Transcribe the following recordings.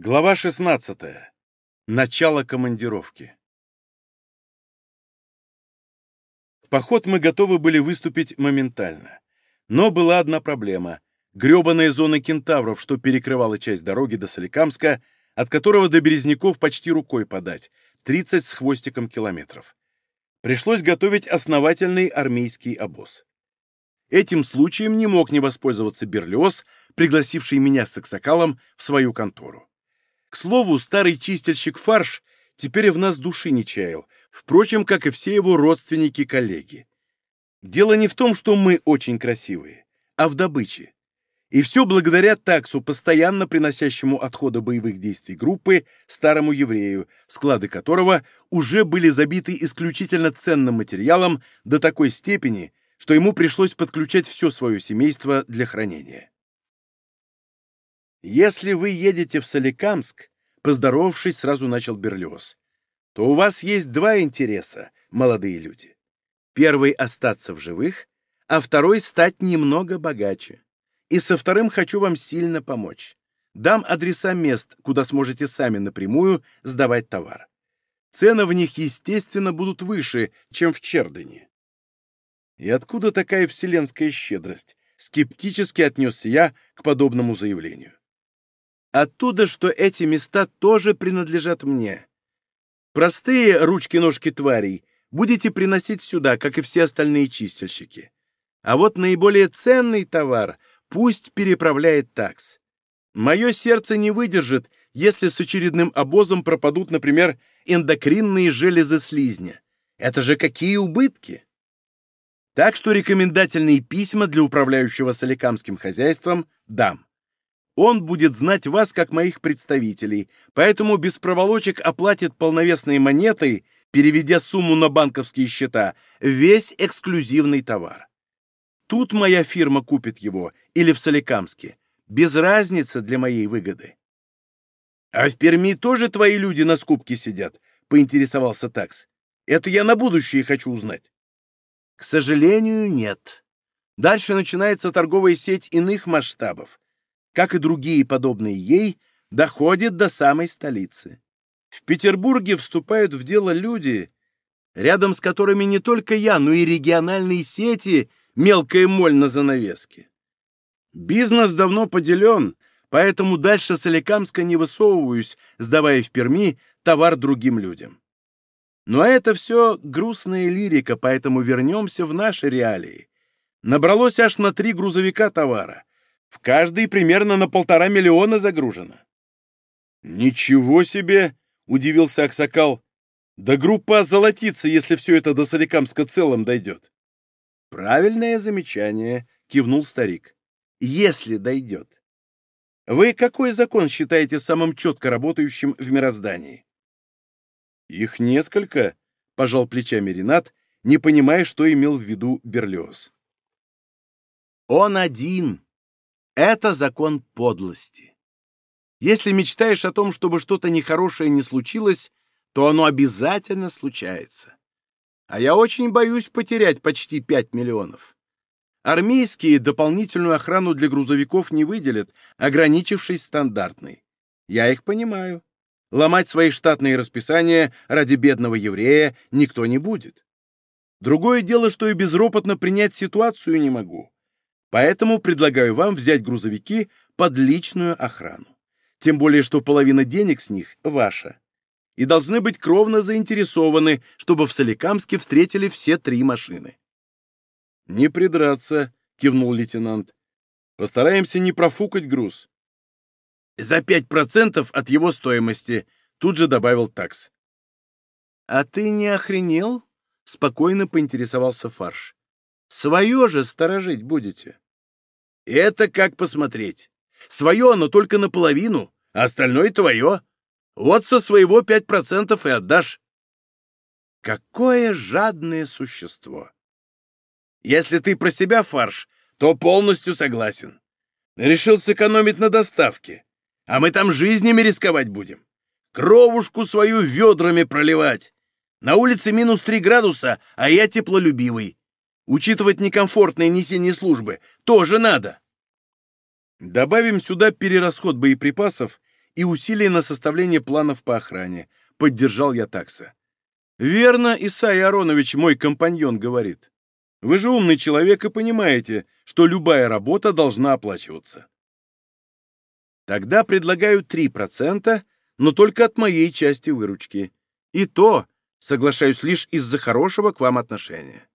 Глава 16. Начало командировки. В поход мы готовы были выступить моментально. Но была одна проблема. Грёбаная зона кентавров, что перекрывала часть дороги до Соликамска, от которого до Березняков почти рукой подать, 30 с хвостиком километров. Пришлось готовить основательный армейский обоз. Этим случаем не мог не воспользоваться Берлиоз, пригласивший меня с Аксакалом в свою контору. К слову, старый чистильщик фарш теперь в нас души не чаял, впрочем, как и все его родственники-коллеги. Дело не в том, что мы очень красивые, а в добыче. И все благодаря таксу, постоянно приносящему отхода боевых действий группы, старому еврею, склады которого уже были забиты исключительно ценным материалом до такой степени, что ему пришлось подключать все свое семейство для хранения. Если вы едете в Соликамск, поздоровавшись, сразу начал Берлиоз, то у вас есть два интереса, молодые люди. Первый — остаться в живых, а второй — стать немного богаче. И со вторым хочу вам сильно помочь. Дам адреса мест, куда сможете сами напрямую сдавать товар. Цены в них, естественно, будут выше, чем в Чердене. И откуда такая вселенская щедрость? Скептически отнесся я к подобному заявлению. Оттуда, что эти места тоже принадлежат мне. Простые ручки-ножки тварей будете приносить сюда, как и все остальные чистильщики. А вот наиболее ценный товар пусть переправляет такс. Мое сердце не выдержит, если с очередным обозом пропадут, например, эндокринные железы слизня. Это же какие убытки! Так что рекомендательные письма для управляющего соликамским хозяйством дам. Он будет знать вас как моих представителей, поэтому без проволочек оплатит полновесной монетой, переведя сумму на банковские счета, весь эксклюзивный товар. Тут моя фирма купит его или в Соликамске. Без разницы для моей выгоды. «А в Перми тоже твои люди на скупке сидят?» — поинтересовался Такс. «Это я на будущее хочу узнать». «К сожалению, нет. Дальше начинается торговая сеть иных масштабов как и другие подобные ей, доходит до самой столицы. В Петербурге вступают в дело люди, рядом с которыми не только я, но и региональные сети мелкая моль на занавеске. Бизнес давно поделен, поэтому дальше Соликамска не высовываюсь, сдавая в Перми товар другим людям. Но это все грустная лирика, поэтому вернемся в наши реалии. Набралось аж на три грузовика товара. В каждый примерно на полтора миллиона загружено. «Ничего себе!» — удивился Аксакал. «Да группа озолотится, если все это до Соликамска целым дойдет». «Правильное замечание», — кивнул старик. «Если дойдет». «Вы какой закон считаете самым четко работающим в мироздании?» «Их несколько», — пожал плечами Ренат, не понимая, что имел в виду Берлиоз. «Он один», это закон подлости. Если мечтаешь о том, чтобы что-то нехорошее не случилось, то оно обязательно случается. А я очень боюсь потерять почти 5 миллионов. Армейские дополнительную охрану для грузовиков не выделят, ограничившись стандартной. Я их понимаю. Ломать свои штатные расписания ради бедного еврея никто не будет. Другое дело, что и безропотно принять ситуацию не могу. Поэтому предлагаю вам взять грузовики под личную охрану. Тем более, что половина денег с них ваша. И должны быть кровно заинтересованы, чтобы в Соликамске встретили все три машины. «Не придраться», — кивнул лейтенант. «Постараемся не профукать груз». «За пять процентов от его стоимости», — тут же добавил такс. «А ты не охренел?» — спокойно поинтересовался Фарш. Свое же сторожить будете. Это как посмотреть. Свое оно только наполовину, а остальное твое. Вот со своего пять процентов и отдашь. Какое жадное существо! Если ты про себя фарш, то полностью согласен. Решил сэкономить на доставке. А мы там жизнями рисковать будем. Кровушку свою ведрами проливать. На улице минус три градуса, а я теплолюбивый. Учитывать некомфортное несение службы тоже надо. Добавим сюда перерасход боеприпасов и усилия на составление планов по охране. Поддержал я такса. Верно, Исай Аронович, мой компаньон, говорит. Вы же умный человек и понимаете, что любая работа должна оплачиваться. Тогда предлагаю 3%, но только от моей части выручки. И то соглашаюсь лишь из-за хорошего к вам отношения.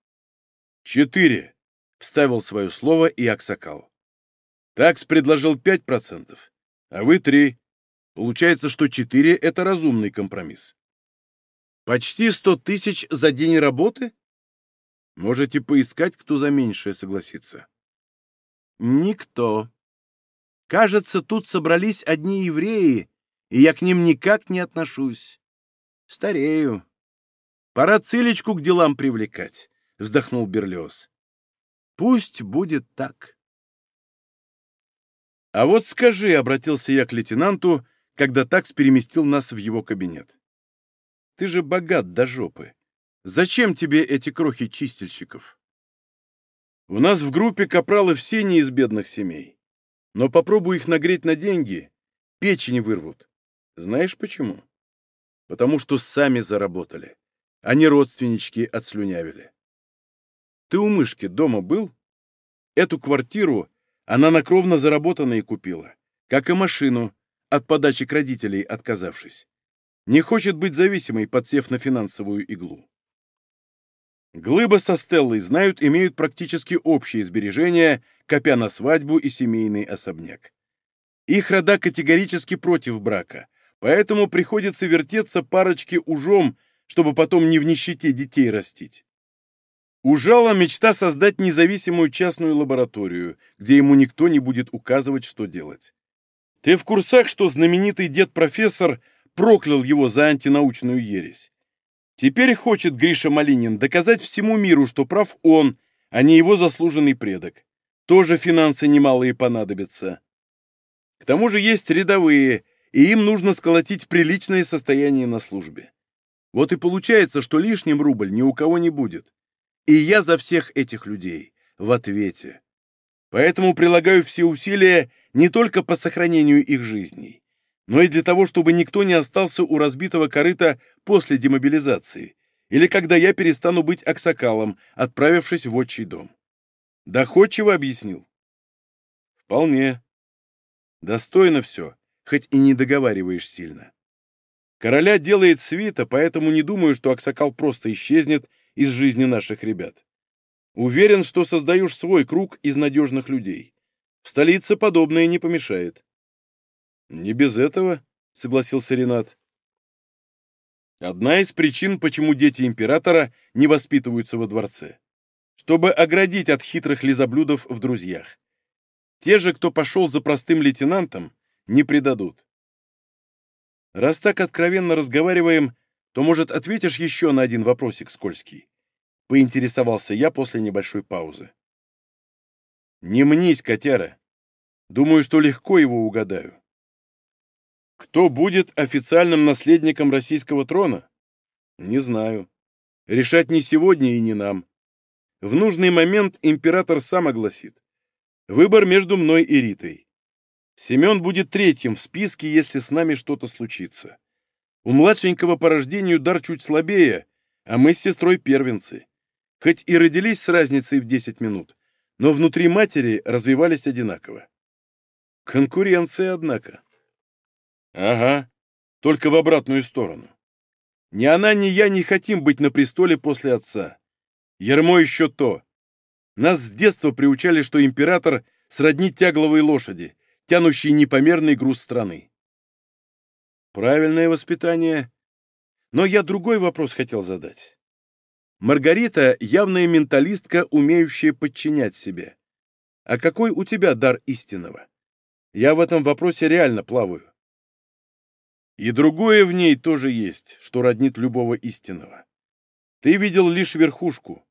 Четыре, — вставил свое слово и Аксакал. Такс предложил 5%, а вы три. Получается, что четыре — это разумный компромисс. Почти сто тысяч за день работы? Можете поискать, кто за меньшее согласится. Никто. Кажется, тут собрались одни евреи, и я к ним никак не отношусь. Старею. Пора Целечку к делам привлекать, — вздохнул Берлиоз. Пусть будет так. А вот скажи, — обратился я к лейтенанту, когда такс переместил нас в его кабинет. Ты же богат до жопы. Зачем тебе эти крохи чистильщиков? У нас в группе капралы все не из бедных семей. Но попробуй их нагреть на деньги, печени вырвут. Знаешь почему? Потому что сами заработали, а не родственнички отслюнявили. Ты у мышки дома был? Эту квартиру она на кровно заработанные купила, как и машину, от подачи к родителей отказавшись. Не хочет быть зависимой, подсев на финансовую иглу. Глыба со Стеллой знают, имеют практически общие сбережения, копя на свадьбу и семейный особняк. Их рода категорически против брака, поэтому приходится вертеться парочке ужом, чтобы потом не в нищете детей растить. Ужала мечта создать независимую частную лабораторию, где ему никто не будет указывать, что делать. Ты в курсах, что знаменитый дед-профессор проклял его за антинаучную ересь? Теперь хочет Гриша Малинин доказать всему миру, что прав он, а не его заслуженный предок. Тоже финансы немалые понадобятся. К тому же есть рядовые, и им нужно сколотить приличное состояние на службе. Вот и получается, что лишним рубль ни у кого не будет. И я за всех этих людей в ответе. Поэтому прилагаю все усилия не только по сохранению их жизней, но и для того, чтобы никто не остался у разбитого корыта после демобилизации или когда я перестану быть аксакалом, отправившись в отчий дом. Доходчиво объяснил? Вполне. Достойно все, хоть и не договариваешь сильно. Короля делает свита, поэтому не думаю, что Аксакал просто исчезнет из жизни наших ребят. Уверен, что создаешь свой круг из надежных людей. В столице подобное не помешает. «Не без этого», — согласился Ренат. Одна из причин, почему дети императора не воспитываются во дворце. Чтобы оградить от хитрых лизоблюдов в друзьях. Те же, кто пошел за простым лейтенантом, не предадут. Раз так откровенно разговариваем, то, может, ответишь еще на один вопросик скользкий? Поинтересовался я после небольшой паузы. Не мнись, котяра. Думаю, что легко его угадаю. Кто будет официальным наследником российского трона? Не знаю. Решать не сегодня и не нам. В нужный момент император сам огласит. Выбор между мной и Ритой. Семен будет третьим в списке, если с нами что-то случится. У младшенького по рождению дар чуть слабее, а мы с сестрой первенцы. Хоть и родились с разницей в 10 минут, но внутри матери развивались одинаково. Конкуренция, однако. Ага, только в обратную сторону. Ни она, ни я не хотим быть на престоле после отца. Ермо еще то. Нас с детства приучали, что император сродни тягловой лошади, тянущей непомерный груз страны. Правильное воспитание. Но я другой вопрос хотел задать. Маргарита — явная менталистка, умеющая подчинять себе. А какой у тебя дар истинного? Я в этом вопросе реально плаваю. И другое в ней тоже есть, что роднит любого истинного. Ты видел лишь верхушку.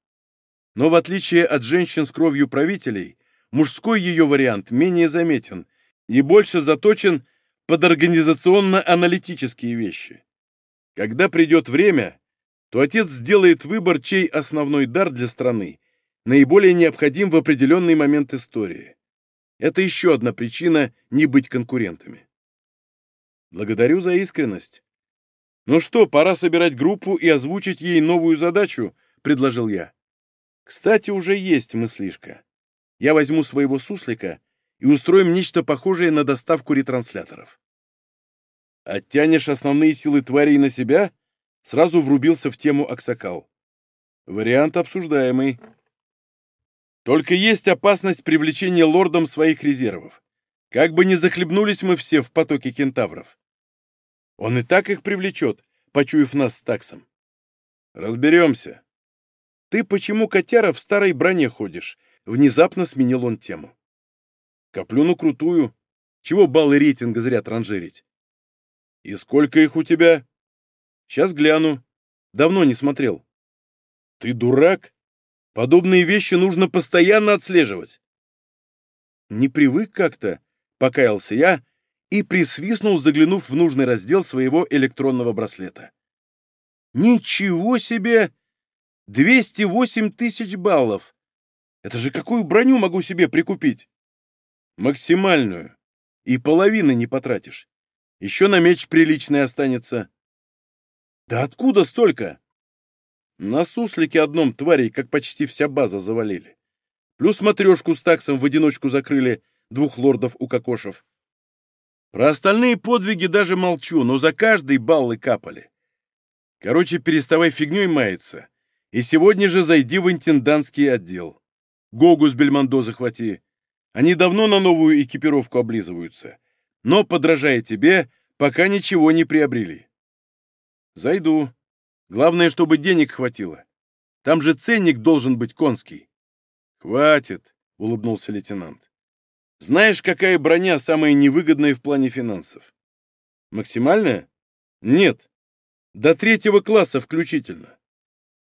Но в отличие от женщин с кровью правителей, мужской ее вариант менее заметен и больше заточен под организационно-аналитические вещи. Когда придет время, то отец сделает выбор, чей основной дар для страны наиболее необходим в определенный момент истории. Это еще одна причина не быть конкурентами. Благодарю за искренность. Ну что, пора собирать группу и озвучить ей новую задачу, предложил я. Кстати, уже есть мыслишка. Я возьму своего суслика и устроим нечто похожее на доставку ретрансляторов. Оттянешь основные силы тварей на себя? Сразу врубился в тему Аксакал. Вариант обсуждаемый. Только есть опасность привлечения лордом своих резервов. Как бы ни захлебнулись мы все в потоке кентавров. Он и так их привлечет, почуяв нас с таксом. Разберемся. Ты почему, котяра, в старой броне ходишь? Внезапно сменил он тему. Коплю на крутую. Чего баллы рейтинга зря транжирить? И сколько их у тебя? Сейчас гляну. Давно не смотрел. Ты дурак? Подобные вещи нужно постоянно отслеживать. Не привык как-то, покаялся я и присвистнул, заглянув в нужный раздел своего электронного браслета. Ничего себе! 208 тысяч баллов! Это же какую броню могу себе прикупить? Максимальную. И половины не потратишь. Еще на меч приличный останется. Да откуда столько? На суслике одном тварей, как почти вся база, завалили. Плюс матрешку с таксом в одиночку закрыли, двух лордов у кокошев. Про остальные подвиги даже молчу, но за каждый баллы капали. Короче, переставай фигней маяться. И сегодня же зайди в интендантский отдел. Гогу с Бельмондо захвати. Они давно на новую экипировку облизываются. Но, подражая тебе, пока ничего не приобрели. Зайду. Главное, чтобы денег хватило. Там же ценник должен быть конский. Хватит, улыбнулся лейтенант. Знаешь, какая броня самая невыгодная в плане финансов? Максимальная? Нет. До третьего класса включительно.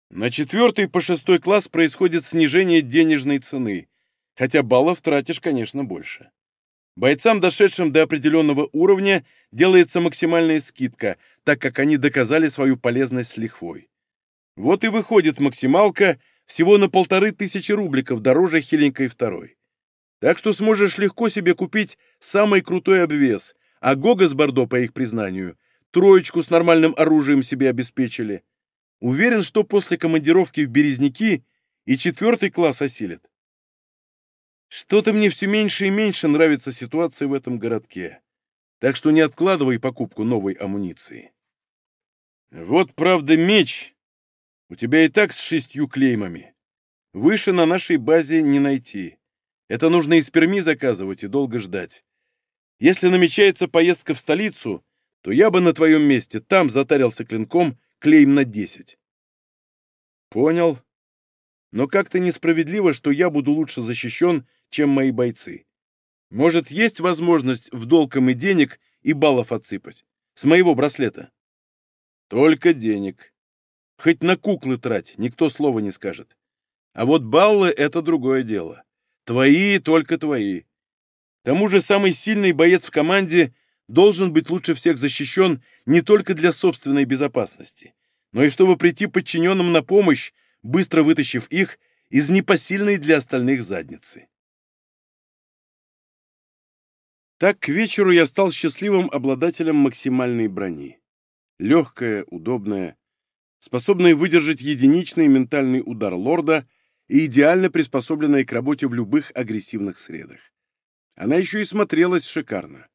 На четвертый по шестой класс происходит снижение денежной цены, хотя баллов тратишь, конечно, больше. Бойцам, дошедшим до определенного уровня, делается максимальная скидка, так как они доказали свою полезность с лихвой. Вот и выходит максималка всего на полторы тысячи рубликов дороже хиленькой второй. Так что сможешь легко себе купить самый крутой обвес, а Гога с Бордо, по их признанию, троечку с нормальным оружием себе обеспечили. Уверен, что после командировки в Березники и четвертый класс осилит. Что-то мне все меньше и меньше нравится ситуация в этом городке. Так что не откладывай покупку новой амуниции. Вот, правда, меч. У тебя и так с шестью клеймами. Выше на нашей базе не найти. Это нужно из Перми заказывать и долго ждать. Если намечается поездка в столицу, то я бы на твоем месте там затарился клинком клейм на десять. Понял. Но как-то несправедливо, что я буду лучше защищен, чем мои бойцы. Может, есть возможность в долгом и денег и баллов отсыпать? С моего браслета? Только денег. Хоть на куклы трать, никто слова не скажет. А вот баллы — это другое дело. Твои, только твои. К тому же самый сильный боец в команде должен быть лучше всех защищен не только для собственной безопасности, но и чтобы прийти подчиненным на помощь, быстро вытащив их из непосильной для остальных задницы. Так к вечеру я стал счастливым обладателем максимальной брони. Легкая, удобная, способная выдержать единичный ментальный удар лорда и идеально приспособленная к работе в любых агрессивных средах. Она еще и смотрелась шикарно.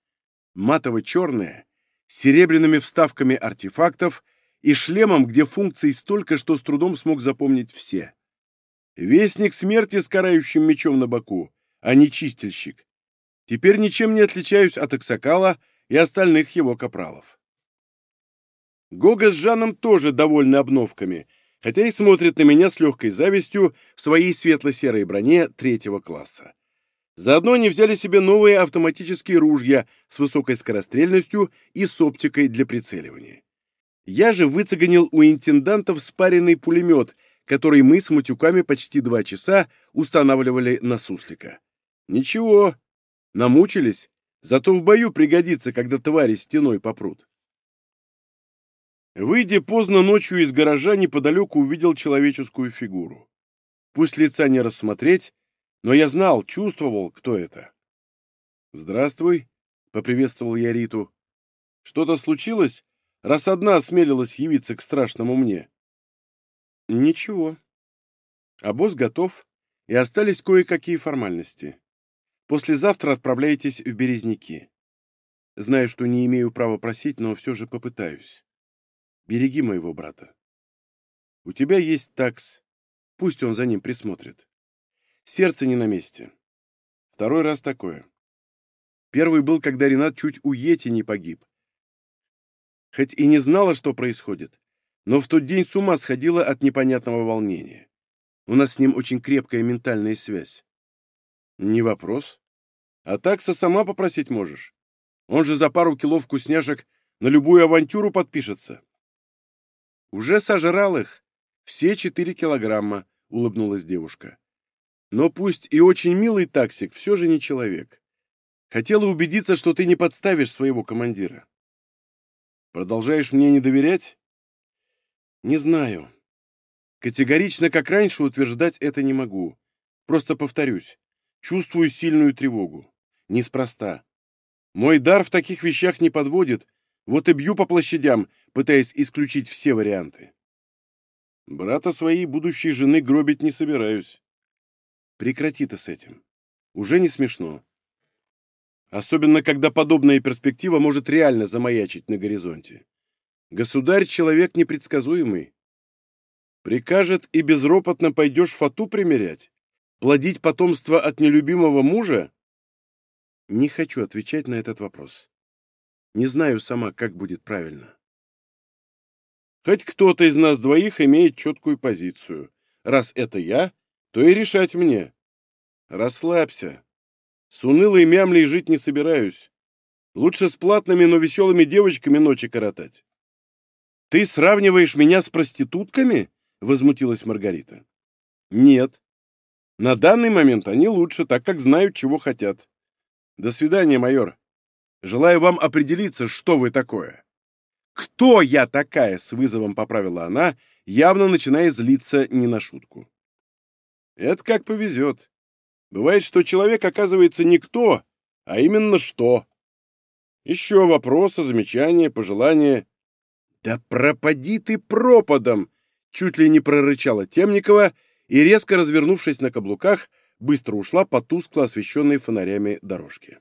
Матово-черная, с серебряными вставками артефактов и шлемом, где функций столько, что с трудом смог запомнить все. Вестник смерти с карающим мечом на боку, а не чистильщик, Теперь ничем не отличаюсь от Аксакала и остальных его капралов. Гога с Жаном тоже довольны обновками, хотя и смотрят на меня с легкой завистью в своей светло-серой броне третьего класса. Заодно они взяли себе новые автоматические ружья с высокой скорострельностью и с оптикой для прицеливания. Я же выцеганил у интендантов спаренный пулемет, который мы с матюками почти два часа устанавливали на суслика. Ничего, Намучились? Зато в бою пригодится, когда твари стеной попрут. Выйдя поздно ночью из гаража, неподалеку увидел человеческую фигуру. Пусть лица не рассмотреть, но я знал, чувствовал, кто это. «Здравствуй», — поприветствовал я Риту. Что-то случилось, раз одна осмелилась явиться к страшному мне? Ничего. А босс готов, и остались кое-какие формальности. Послезавтра отправляйтесь в Березники. Знаю, что не имею права просить, но все же попытаюсь. Береги моего брата. У тебя есть такс. Пусть он за ним присмотрит. Сердце не на месте. Второй раз такое. Первый был, когда Ренат чуть у Йети не погиб. Хоть и не знала, что происходит, но в тот день с ума сходила от непонятного волнения. У нас с ним очень крепкая ментальная связь. Не вопрос. А такса сама попросить можешь. Он же за пару кило вкусняшек на любую авантюру подпишется. Уже сожрал их. Все четыре килограмма, улыбнулась девушка. Но пусть и очень милый таксик, все же не человек. Хотела убедиться, что ты не подставишь своего командира. Продолжаешь мне не доверять? Не знаю. Категорично, как раньше, утверждать это не могу. Просто повторюсь. Чувствую сильную тревогу. Неспроста. Мой дар в таких вещах не подводит, вот и бью по площадям, пытаясь исключить все варианты. Брата своей будущей жены гробить не собираюсь. Прекрати ты с этим. Уже не смешно. Особенно, когда подобная перспектива может реально замаячить на горизонте. Государь — человек непредсказуемый. Прикажет и безропотно пойдешь фату примерять? Плодить потомство от нелюбимого мужа? Не хочу отвечать на этот вопрос. Не знаю сама, как будет правильно. Хоть кто-то из нас двоих имеет четкую позицию. Раз это я, то и решать мне. Расслабься. С унылой мямлей жить не собираюсь. Лучше с платными, но веселыми девочками ночи коротать. «Ты сравниваешь меня с проститутками?» — возмутилась Маргарита. «Нет. На данный момент они лучше, так как знают, чего хотят. До свидания, майор. Желаю вам определиться, что вы такое». «Кто я такая?» — с вызовом поправила она, явно начиная злиться не на шутку. «Это как повезет. Бывает, что человек оказывается не кто, а именно что. Еще вопросы, замечания, пожелания. «Да пропади ты пропадом!» — чуть ли не прорычала Темникова и, резко развернувшись на каблуках, быстро ушла по тускло освещенной фонарями дорожке.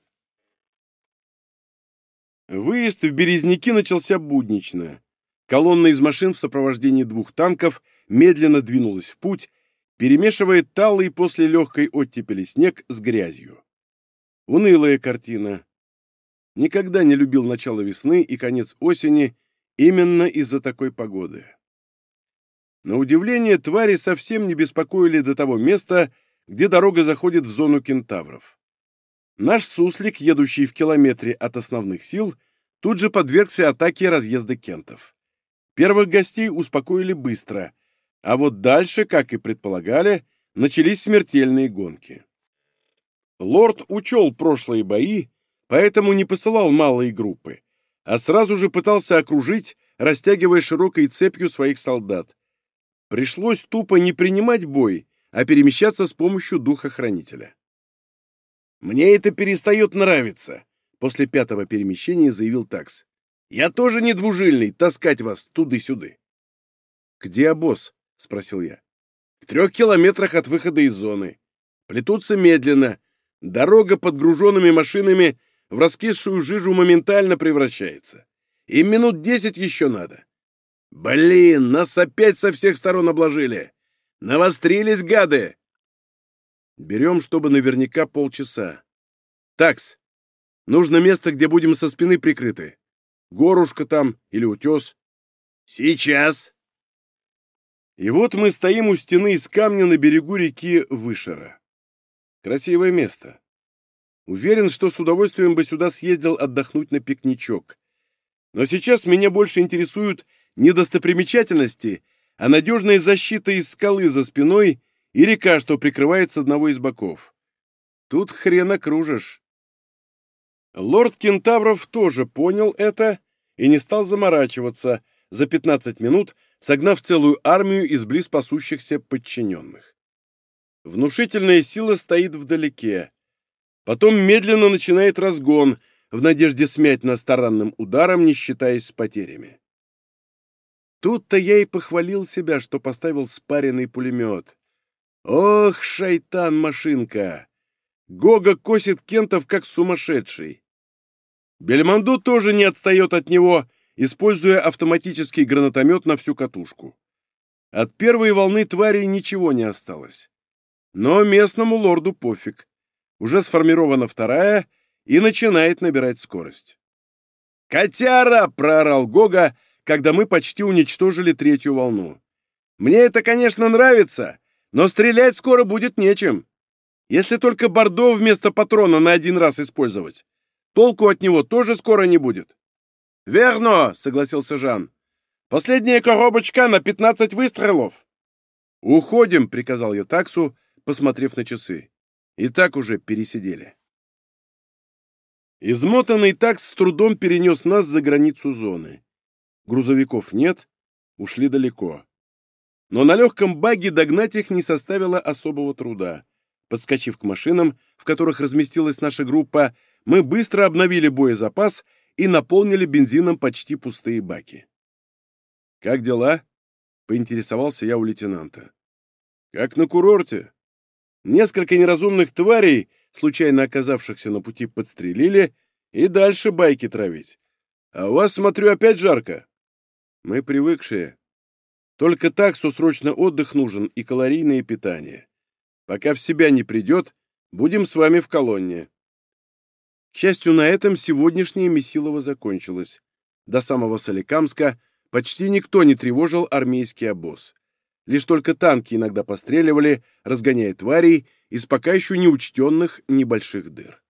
Выезд в Березники начался буднично. Колонна из машин в сопровождении двух танков медленно двинулась в путь, перемешивая талый после легкой оттепели снег с грязью. Унылая картина. Никогда не любил начало весны и конец осени именно из-за такой погоды. На удивление, твари совсем не беспокоили до того места, где дорога заходит в зону кентавров. Наш суслик, едущий в километре от основных сил, тут же подвергся атаке разъезда кентов. Первых гостей успокоили быстро, а вот дальше, как и предполагали, начались смертельные гонки. Лорд учел прошлые бои, поэтому не посылал малые группы, а сразу же пытался окружить, растягивая широкой цепью своих солдат. Пришлось тупо не принимать бой, а перемещаться с помощью духа-хранителя. «Мне это перестает нравиться», — после пятого перемещения заявил Такс. «Я тоже не двужильный, таскать вас туды-сюды». «Где обоз?» — спросил я. «В трех километрах от выхода из зоны. Плетутся медленно. Дорога под груженными машинами в раскисшую жижу моментально превращается. Им минут десять еще надо. Блин, нас опять со всех сторон обложили. Навострились гады. Берем, чтобы наверняка полчаса. Такс, нужно место, где будем со спины прикрыты. Горушка там или утес. Сейчас. И вот мы стоим у стены из камня на берегу реки Вышера. Красивое место. Уверен, что с удовольствием бы сюда съездил отдохнуть на пикничок. Но сейчас меня больше интересуют не достопримечательности, а надежная защита из скалы за спиной и река, что прикрывает с одного из боков. Тут хрена кружишь. Лорд Кентавров тоже понял это и не стал заморачиваться. За 15 минут согнав целую армию из близ пасущихся подчиненных. Внушительная сила стоит вдалеке. Потом медленно начинает разгон, в надежде смять нас таранным ударом, не считаясь с потерями. Тут-то я и похвалил себя, что поставил спаренный пулемет. Ох, шайтан-машинка! Гога косит кентов, как сумасшедший. Бельмонду тоже не отстает от него, используя автоматический гранатомет на всю катушку. От первой волны тварей ничего не осталось. Но местному лорду пофиг. Уже сформирована вторая и начинает набирать скорость. «Котяра!» — проорал Гога, когда мы почти уничтожили третью волну. «Мне это, конечно, нравится, но стрелять скоро будет нечем. Если только бордо вместо патрона на один раз использовать. Толку от него тоже скоро не будет». «Верно!» — согласился Жан. «Последняя коробочка на 15 выстрелов!» «Уходим!» — приказал я таксу, посмотрев на часы. И так уже пересидели. Измотанный такс с трудом перенес нас за границу зоны. Грузовиков нет, ушли далеко. Но на легком баге догнать их не составило особого труда. Подскочив к машинам, в которых разместилась наша группа, мы быстро обновили боезапас и наполнили бензином почти пустые баки. «Как дела?» — поинтересовался я у лейтенанта. «Как на курорте. Несколько неразумных тварей, случайно оказавшихся на пути, подстрелили и дальше байки травить. А у вас, смотрю, опять жарко. Мы привыкшие. Только таксу срочно отдых нужен и калорийное питание. Пока в себя не придет, будем с вами в колонне. К счастью, на этом сегодняшнее Месилово закончилось. До самого Соликамска почти никто не тревожил армейский обоз. Лишь только танки иногда постреливали, разгоняя тварей из пока еще неучтенных небольших дыр.